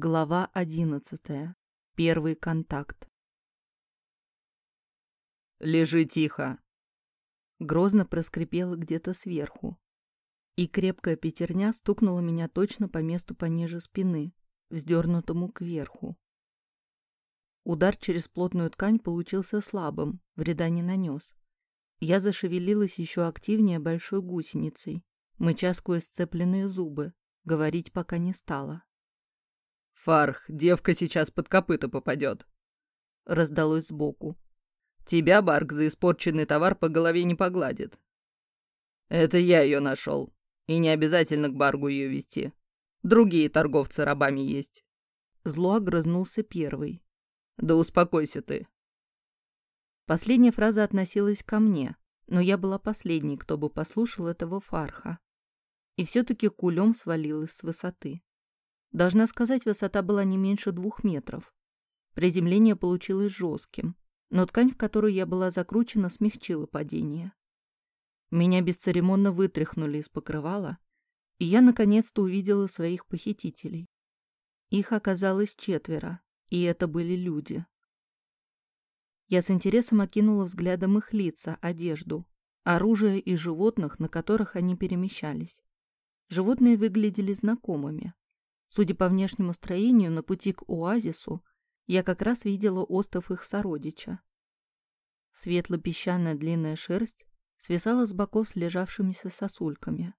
Глава одиннадцатая. Первый контакт. «Лежи тихо!» Грозно проскрипело где-то сверху. И крепкая пятерня стукнула меня точно по месту пониже спины, вздернутому кверху. Удар через плотную ткань получился слабым, вреда не нанес. Я зашевелилась еще активнее большой гусеницей, мыча сквозь сцепленные зубы, говорить пока не стала. «Фарх, девка сейчас под копыта попадет!» Раздалось сбоку. «Тебя, Барк, за испорченный товар по голове не погладит. Это я ее нашел, и не обязательно к Баргу ее вести. Другие торговцы рабами есть». Зло огрызнулся первый. «Да успокойся ты». Последняя фраза относилась ко мне, но я была последней, кто бы послушал этого фарха. И все-таки кулем свалилась с высоты. Должна сказать, высота была не меньше двух метров. Приземление получилось жестким, но ткань, в которую я была закручена, смягчила падение. Меня бесцеремонно вытряхнули из покрывала, и я наконец-то увидела своих похитителей. Их оказалось четверо, и это были люди. Я с интересом окинула взглядом их лица, одежду, оружие и животных, на которых они перемещались. Животные выглядели знакомыми. Судя по внешнему строению, на пути к оазису я как раз видела остов их сородича. Светло-песчаная длинная шерсть свисала с боков с лежавшимися сосульками.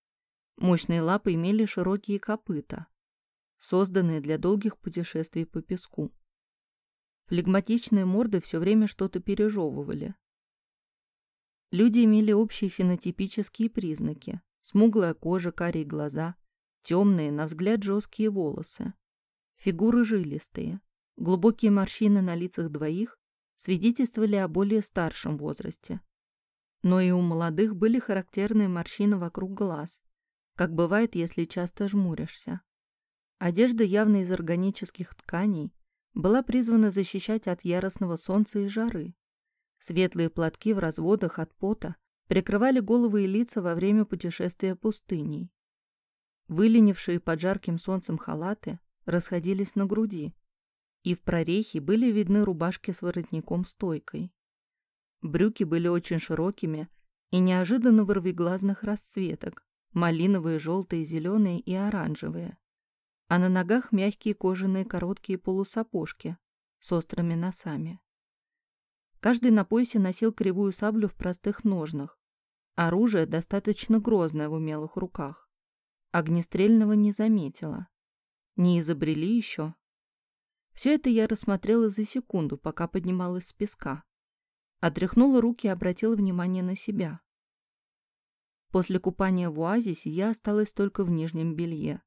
Мощные лапы имели широкие копыта, созданные для долгих путешествий по песку. Флегматичные морды все время что-то пережевывали. Люди имели общие фенотипические признаки. Смуглая кожа, карие глаза, Темные, на взгляд, жесткие волосы. Фигуры жилистые. Глубокие морщины на лицах двоих свидетельствовали о более старшем возрасте. Но и у молодых были характерные морщины вокруг глаз, как бывает, если часто жмуришься. Одежда явно из органических тканей была призвана защищать от яростного солнца и жары. Светлые платки в разводах от пота прикрывали головы и лица во время путешествия пустыней. Выленившие под жарким солнцем халаты расходились на груди, и в прорехе были видны рубашки с воротником-стойкой. Брюки были очень широкими и неожиданно вырвиглазных расцветок, малиновые, желтые, зеленые и оранжевые. А на ногах мягкие кожаные короткие полусапожки с острыми носами. Каждый на поясе носил кривую саблю в простых ножнах. Оружие достаточно грозное в умелых руках. Огнестрельного не заметила. Не изобрели еще. Все это я рассмотрела за секунду, пока поднималась с песка. Отряхнула руки и обратила внимание на себя. После купания в оазисе я осталась только в нижнем белье,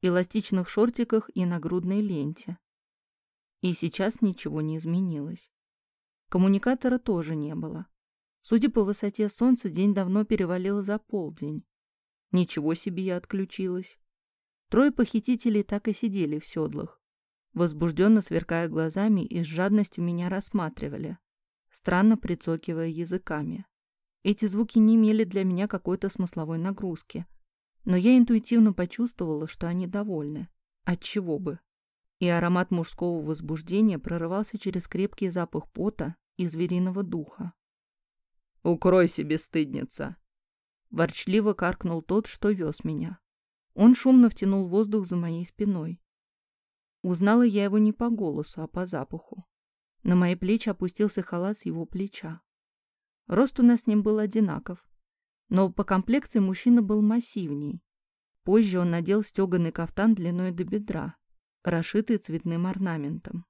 эластичных шортиках и нагрудной ленте. И сейчас ничего не изменилось. Коммуникатора тоже не было. Судя по высоте солнца, день давно перевалил за полдень. Ничего себе я отключилась. Трое похитителей так и сидели в седлах. Возбужденно сверкая глазами и с жадностью меня рассматривали, странно прицокивая языками. Эти звуки не имели для меня какой-то смысловой нагрузки. Но я интуитивно почувствовала, что они довольны. Отчего бы? И аромат мужского возбуждения прорывался через крепкий запах пота и звериного духа. «Укройся, бесстыдница!» Ворчливо каркнул тот, что вез меня. Он шумно втянул воздух за моей спиной. Узнала я его не по голосу, а по запаху. На мои плечи опустился халат с его плеча. Рост у нас с ним был одинаков, но по комплекции мужчина был массивней. Позже он надел стеганый кафтан длиной до бедра, расшитый цветным орнаментом.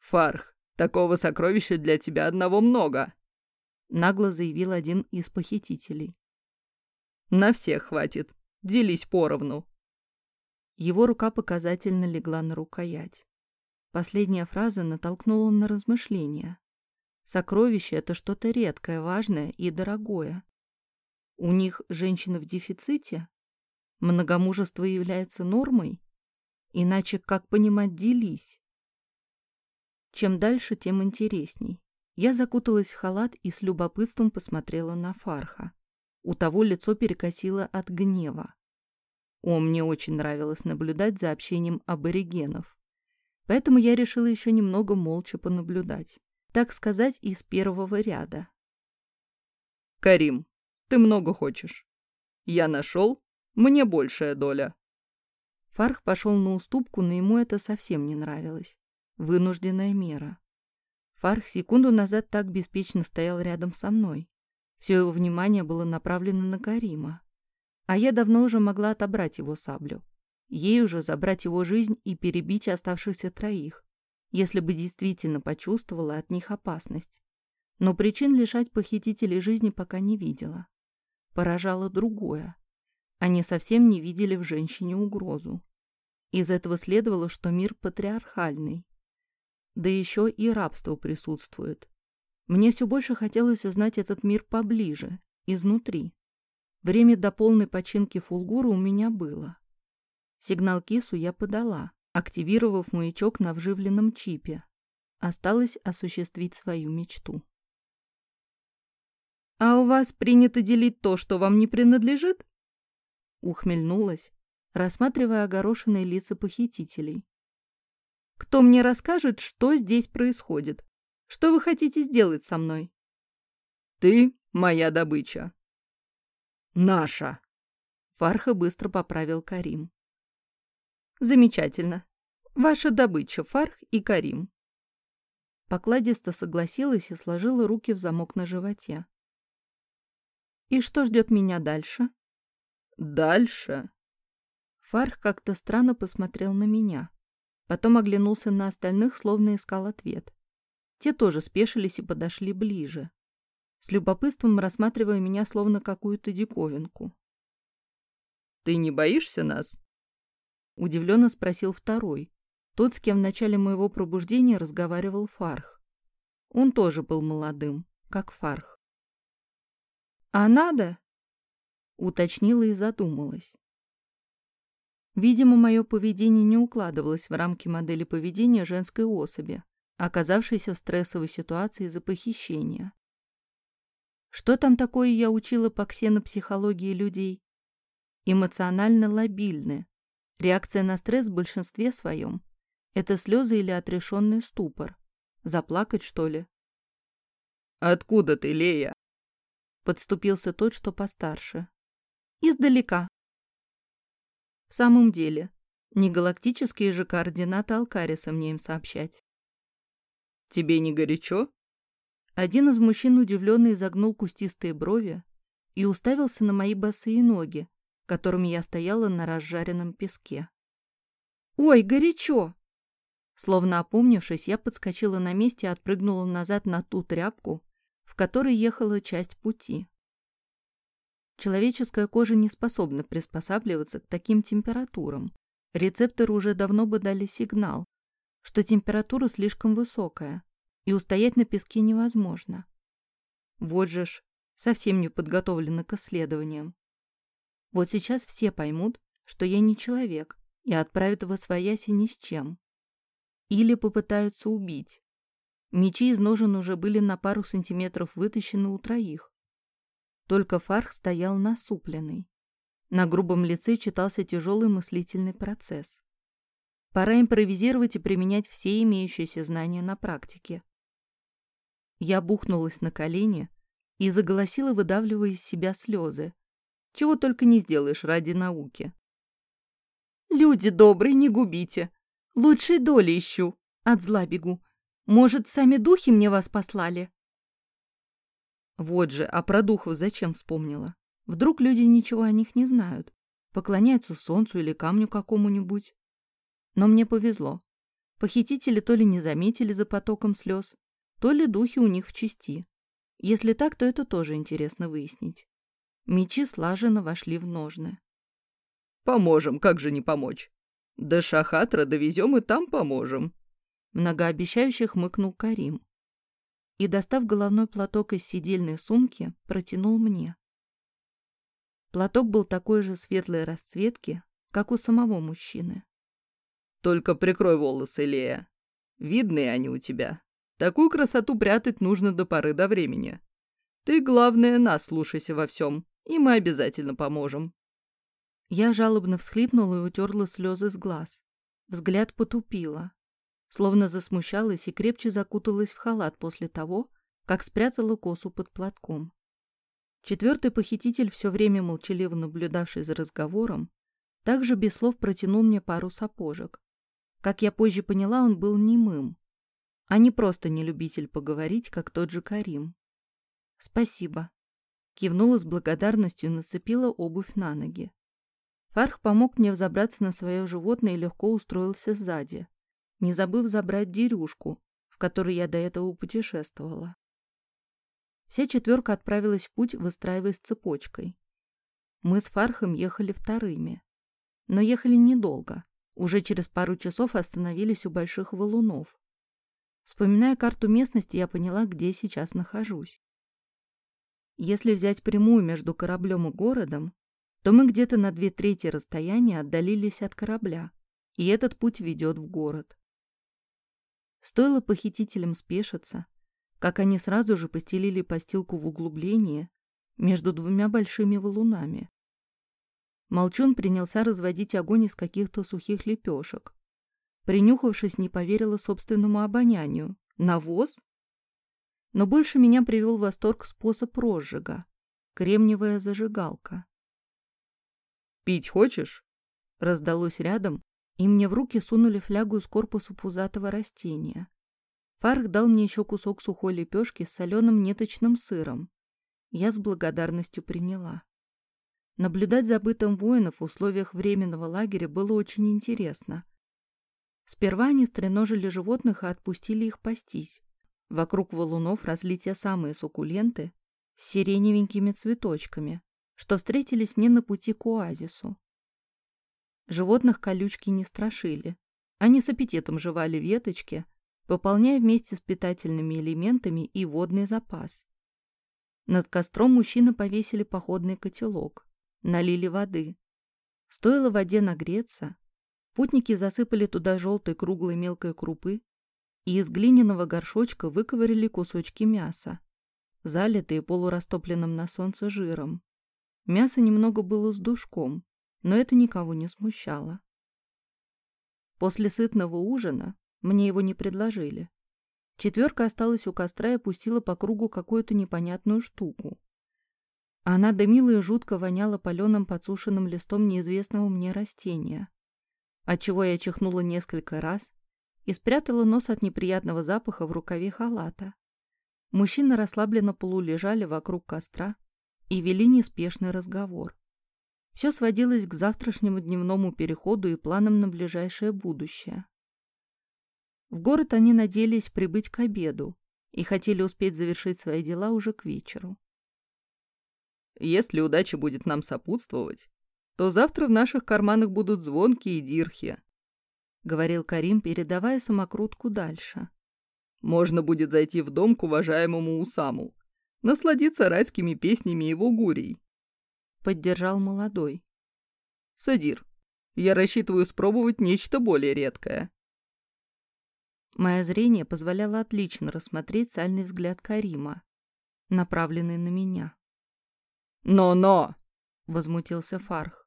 «Фарх, такого сокровища для тебя одного много!» нагло заявил один из похитителей. На всех хватит. Делись поровну. Его рука показательно легла на рукоять. Последняя фраза натолкнула на размышления. Сокровище — это что-то редкое, важное и дорогое. У них женщины в дефиците? Многомужество является нормой? Иначе как понимать «делись»? Чем дальше, тем интересней. Я закуталась в халат и с любопытством посмотрела на Фарха. У того лицо перекосило от гнева. О, мне очень нравилось наблюдать за общением аборигенов. Поэтому я решила еще немного молча понаблюдать. Так сказать, из первого ряда. «Карим, ты много хочешь. Я нашел, мне большая доля». Фарх пошел на уступку, но ему это совсем не нравилось. Вынужденная мера. Фарх секунду назад так беспечно стоял рядом со мной. Все его внимание было направлено на Карима. А я давно уже могла отобрать его саблю. Ей уже забрать его жизнь и перебить оставшихся троих, если бы действительно почувствовала от них опасность. Но причин лишать похитителей жизни пока не видела. Поражало другое. Они совсем не видели в женщине угрозу. Из этого следовало, что мир патриархальный. Да еще и рабство присутствует. Мне все больше хотелось узнать этот мир поближе, изнутри. Время до полной починки фулгура у меня было. Сигнал кису я подала, активировав маячок на вживленном чипе. Осталось осуществить свою мечту. «А у вас принято делить то, что вам не принадлежит?» Ухмельнулась, рассматривая огорошенные лица похитителей. «Кто мне расскажет, что здесь происходит? Что вы хотите сделать со мной?» «Ты моя добыча», Наша. Фарха быстро поправил Карим. Замечательно. Ваша добыча, Фарх и Карим. Покладисто согласилась и сложила руки в замок на животе. И что ждет меня дальше? Дальше? Фарх как-то странно посмотрел на меня. Потом оглянулся на остальных, словно искал ответ. Те тоже спешились и подошли ближе с любопытством рассматривая меня словно какую-то диковинку. «Ты не боишься нас?» Удивленно спросил второй, тот, с кем в начале моего пробуждения разговаривал Фарх. Он тоже был молодым, как Фарх. «А надо?» Уточнила и задумалась. Видимо, мое поведение не укладывалось в рамки модели поведения женской особи, оказавшейся в стрессовой ситуации из-за похищения. Что там такое я учила по ксенопсихологии людей? Эмоционально лобильны. Реакция на стресс в большинстве своем. Это слезы или отрешенный ступор. Заплакать, что ли? «Откуда ты, Лея?» Подступился тот, что постарше. «Издалека». В самом деле, не галактические же координаты Алкариса мне им сообщать. «Тебе не горячо?» Один из мужчин удивленно изогнул кустистые брови и уставился на мои босые ноги, которыми я стояла на разжаренном песке. «Ой, горячо!» Словно опомнившись, я подскочила на месте и отпрыгнула назад на ту тряпку, в которой ехала часть пути. Человеческая кожа не способна приспосабливаться к таким температурам. Рецепторы уже давно бы дали сигнал, что температура слишком высокая, и устоять на песке невозможно. Вот же ж, совсем не подготовлена к исследованиям. Вот сейчас все поймут, что я не человек, и отправят в освояси ни с чем. Или попытаются убить. Мечи из ножен уже были на пару сантиметров вытащены у троих. Только Фарх стоял насупленный. На грубом лице читался тяжелый мыслительный процесс. Пора импровизировать и применять все имеющиеся знания на практике. Я бухнулась на колени и заголосила, выдавливая из себя слезы. Чего только не сделаешь ради науки. «Люди добрые, не губите. Лучшей доли ищу. От зла бегу. Может, сами духи мне вас послали?» Вот же, а про духов зачем вспомнила? Вдруг люди ничего о них не знают, поклоняются солнцу или камню какому-нибудь. Но мне повезло. Похитители то ли не заметили за потоком слез, то ли духи у них в части. Если так, то это тоже интересно выяснить. Мечи слаженно вошли в ножны. «Поможем, как же не помочь? До Шахатра довезем и там поможем», многообещающе хмыкнул Карим. И, достав головной платок из сидельной сумки, протянул мне. Платок был такой же светлой расцветки, как у самого мужчины. «Только прикрой волосы, Лея. Видные они у тебя. Такую красоту прятать нужно до поры до времени. Ты, главное, нас слушайся во всем, и мы обязательно поможем». Я жалобно всхлипнула и утерла слезы с глаз. Взгляд потупила. Словно засмущалась и крепче закуталась в халат после того, как спрятала косу под платком. Четвертый похититель, все время молчаливо наблюдавший за разговором, также без слов протянул мне пару сапожек. Как я позже поняла, он был немым, а не просто не любитель поговорить, как тот же Карим. «Спасибо», — кивнула с благодарностью и нацепила обувь на ноги. Фарх помог мне взобраться на свое животное и легко устроился сзади, не забыв забрать дерюшку, в которой я до этого путешествовала. Вся четверка отправилась в путь, выстраиваясь цепочкой. Мы с Фархом ехали вторыми. Но ехали недолго. Уже через пару часов остановились у больших валунов. Вспоминая карту местности, я поняла, где сейчас нахожусь. Если взять прямую между кораблем и городом, то мы где-то на две трети расстояния отдалились от корабля, и этот путь ведет в город. Стоило похитителям спешиться, как они сразу же постелили постилку в углублении между двумя большими валунами. Молчун принялся разводить огонь из каких-то сухих лепешек. Принюхавшись, не поверила собственному обонянию. Навоз? Но больше меня привел в восторг способ розжига. Кремниевая зажигалка. «Пить хочешь?» Раздалось рядом, и мне в руки сунули флягу из корпуса пузатого растения. Фарх дал мне еще кусок сухой лепешки с соленым неточным сыром. Я с благодарностью приняла. Наблюдать за бытом воинов в условиях временного лагеря было очень интересно. Сперва они стреножили животных и отпустили их пастись. Вокруг валунов росли те самые суккуленты с сиреневенькими цветочками, что встретились мне на пути к оазису. Животных колючки не страшили. Они с аппетитом жевали веточки, пополняя вместе с питательными элементами и водный запас. Над костром мужчины повесили походный котелок, налили воды. Стоило воде нагреться, путники засыпали туда желтой круглой мелкой крупы и из глиняного горшочка выковырили кусочки мяса, залитые полурастопленным на солнце жиром. Мясо немного было с душком, но это никого не смущало. После сытного ужина мне его не предложили. Четверка осталась у костра и пустила по кругу какую-то непонятную штуку. Она дымила и жутко воняла паленым подсушенным листом неизвестного мне растения, отчего я чихнула несколько раз и спрятала нос от неприятного запаха в рукаве халата. Мужчины расслабленно полулежали вокруг костра и вели неспешный разговор. Все сводилось к завтрашнему дневному переходу и планам на ближайшее будущее. В город они надеялись прибыть к обеду и хотели успеть завершить свои дела уже к вечеру. «Если удача будет нам сопутствовать, то завтра в наших карманах будут звонки и дирхи», — говорил Карим, передавая самокрутку дальше. «Можно будет зайти в дом к уважаемому Усаму, насладиться райскими песнями его гурий». Поддержал молодой. «Садир, я рассчитываю спробовать нечто более редкое. Мое зрение позволяло отлично рассмотреть сальный взгляд Карима, направленный на меня. «Но-но!» — возмутился Фарх.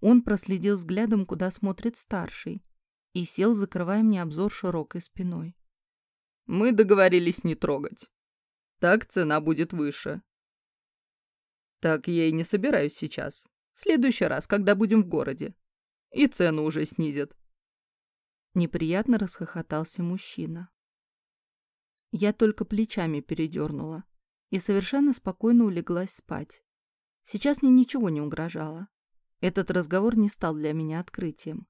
Он проследил взглядом, куда смотрит старший, и сел, закрывая мне обзор широкой спиной. «Мы договорились не трогать. Так цена будет выше». «Так я и не собираюсь сейчас. В следующий раз, когда будем в городе. И цену уже снизят. Неприятно расхохотался мужчина. Я только плечами передернула и совершенно спокойно улеглась спать. Сейчас мне ничего не угрожало. Этот разговор не стал для меня открытием.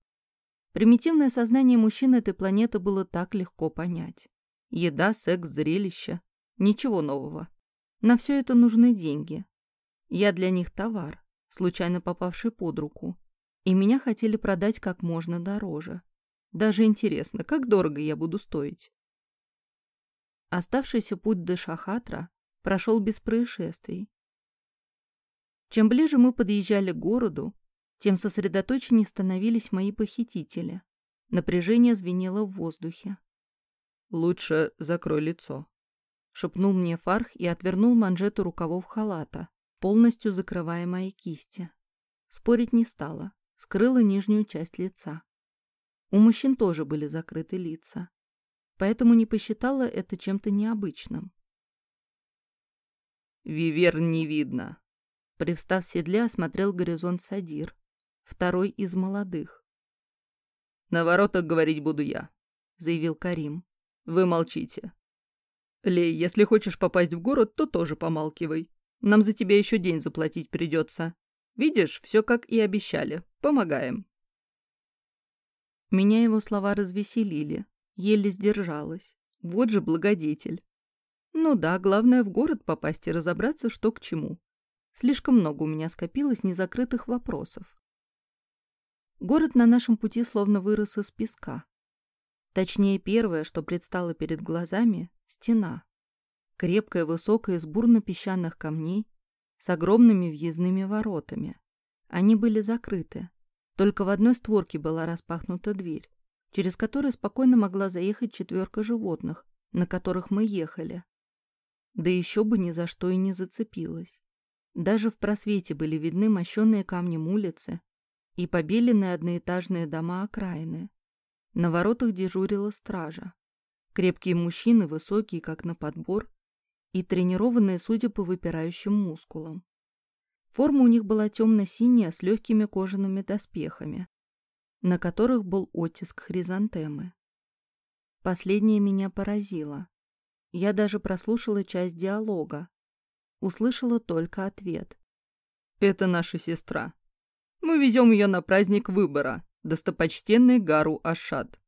Примитивное сознание мужчин этой планеты было так легко понять. Еда, секс, зрелище. Ничего нового. На все это нужны деньги. Я для них товар, случайно попавший под руку. И меня хотели продать как можно дороже. Даже интересно, как дорого я буду стоить. Оставшийся путь до Шахатра прошел без происшествий. Чем ближе мы подъезжали к городу, тем сосредоточеннее становились мои похитители. Напряжение звенело в воздухе. «Лучше закрой лицо», — шепнул мне Фарх и отвернул манжету рукавов халата, полностью закрывая мои кисти. Спорить не стала, скрыла нижнюю часть лица. У мужчин тоже были закрыты лица, поэтому не посчитала это чем-то необычным. «Вивер не видно», — привстав в седле, осмотрел горизонт Садир, второй из молодых. «На воротах говорить буду я», — заявил Карим. «Вы молчите. Лей, если хочешь попасть в город, то тоже помалкивай. Нам за тебя еще день заплатить придется. Видишь, все как и обещали. Помогаем. Меня его слова развеселили. Еле сдержалась. Вот же благодетель. Ну да, главное в город попасть и разобраться, что к чему. Слишком много у меня скопилось незакрытых вопросов. Город на нашем пути словно вырос из песка. Точнее, первое, что предстало перед глазами — стена. Крепкая, высокая, из бурно-песчаных камней, с огромными въездными воротами. Они были закрыты. Только в одной створке была распахнута дверь, через которую спокойно могла заехать четверка животных, на которых мы ехали. Да еще бы ни за что и не зацепилась. Даже в просвете были видны мощенные камнем улицы и побеленные одноэтажные дома окраины. На воротах дежурила стража. Крепкие мужчины, высокие, как на подбор, и тренированные, судя по выпирающим мускулам. Форма у них была темно-синяя с легкими кожаными доспехами, на которых был оттиск хризантемы. Последнее меня поразило. Я даже прослушала часть диалога. Услышала только ответ. «Это наша сестра. Мы везем ее на праздник выбора, достопочтенный Гару Ашад».